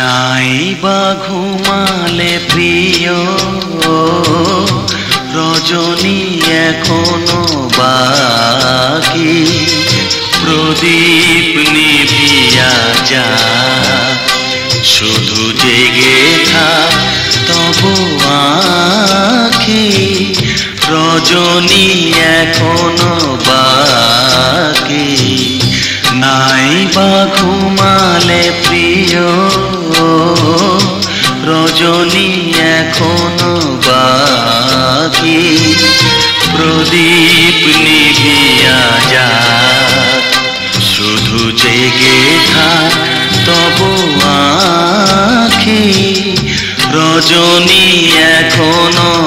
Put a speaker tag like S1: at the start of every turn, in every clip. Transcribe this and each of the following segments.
S1: নাই বা ঘুমালে প্রিয়? রজনী এখনও বাকি। প্রদীপ নিভিয়া যা। শুধু জেগে থাক তবু আখি। রজনী এখনও বাকি। নাই বা ঘুমালে প্রিয়? রজনী এখনও বাকি। প্রদীপ নিভিয়া যা শুধু জেগে থাক তব আখি। রজনী এখনও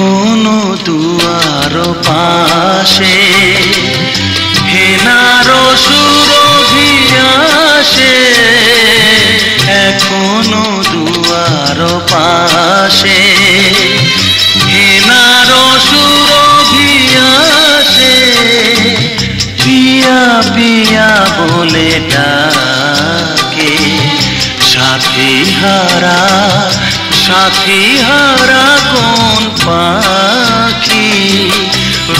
S1: এখনও দুয়ার পাশে। হেনার সুরভিয়াসে এখনও দুয়ার পাশে। হেনার সুরভিয়াসে পিয়া পিয়া বলে ডাকে, সাথী হারা সাথী হারা কোন পাখি?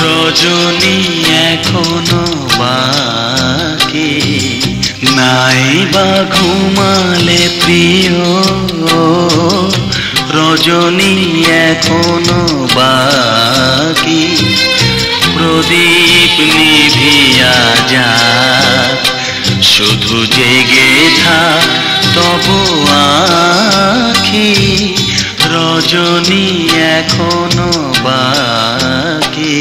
S1: রজনী এখনও বাকি। নাই বা ঘুমালে প্রিয়। রজনী এখনও বাকি। প্রদীপ নিভিয়া যা শুধু জেগে থাক তবু আখি। রজনী এখনও বাকি।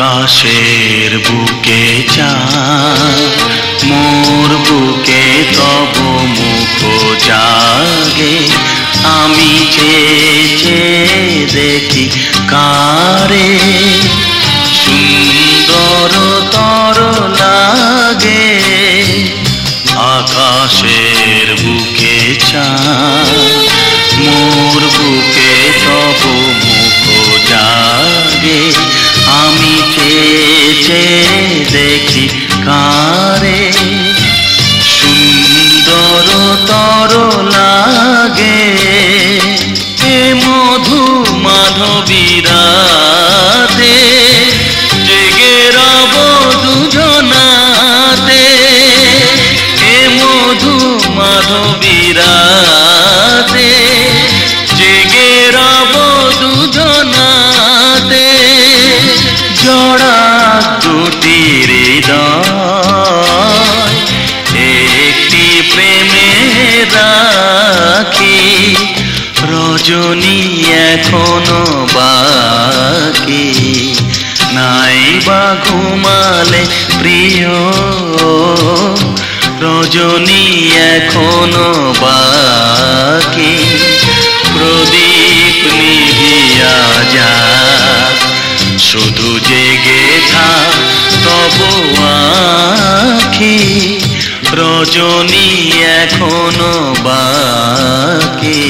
S1: আকাশের বুকে চা মোর বুকে তব মুখ জাগে। আমি চেয়ে দেখি কারে, সুন্দর তর লাগে। আকাশের বুকে চা চেয়ে দেখি কারে সুন্দর তর লাগে, এ মধু মাধবীরাতে জেগে রব দুজনাতে, এ মধু মাধবীরাতে রাখি। রজনী এখনও বাকি। নাই বা ঘুমালে প্রিয়। রজনী এখনও বাকি। রজনী এখনও বাকি।